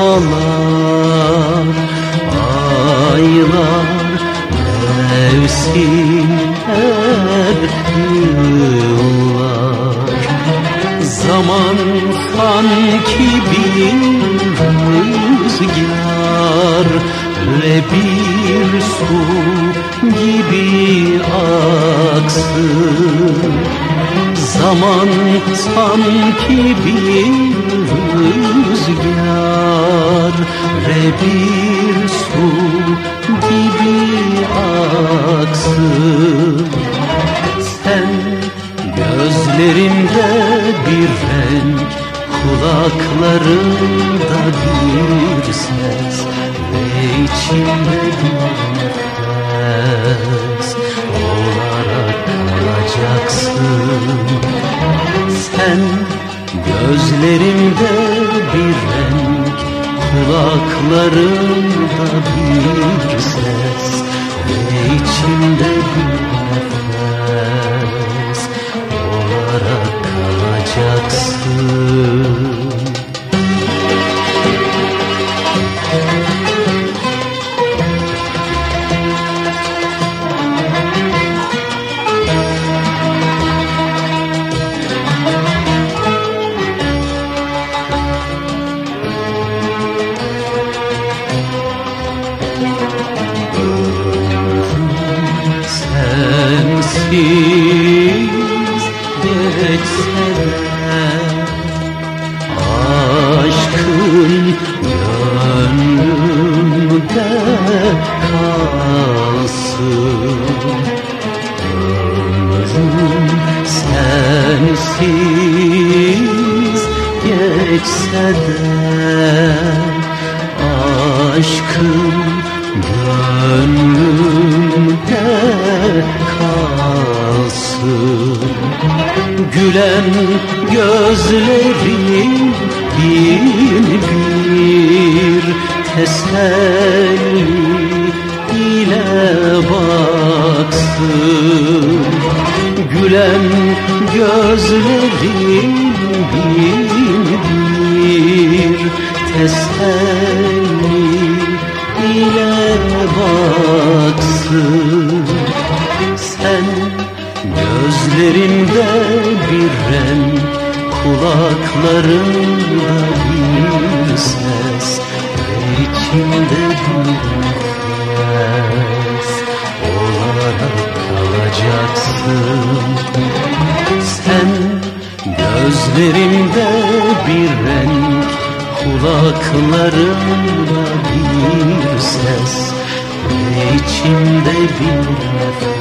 haftalar aylar mevsimler yıllar. Zaman sanki bir rüzgar ve bir su gibi aksın Zaman sanki bir rüzgar ve bir su gibi aksın. Sen gözlerimde bir renk Kulaklarında bir ses ve içimde bir gözlerimde bir renk kulaklarında bir ses ve içimde sensiz geçse de aşkın gönlümde kalsın. Ömrüm sensiz geçse de aşkın Gülen gözlerin bin bir teselli ile baksın. Gülen gözlerin bin bir teselli ile baksın gözlerinde bir renk Kulaklarında bir ses Ve içimde bir nefes. Olarak kalacaksın. Sen gözlerinde bir renk Kulaklarında bir ses Ve içimde bir nefes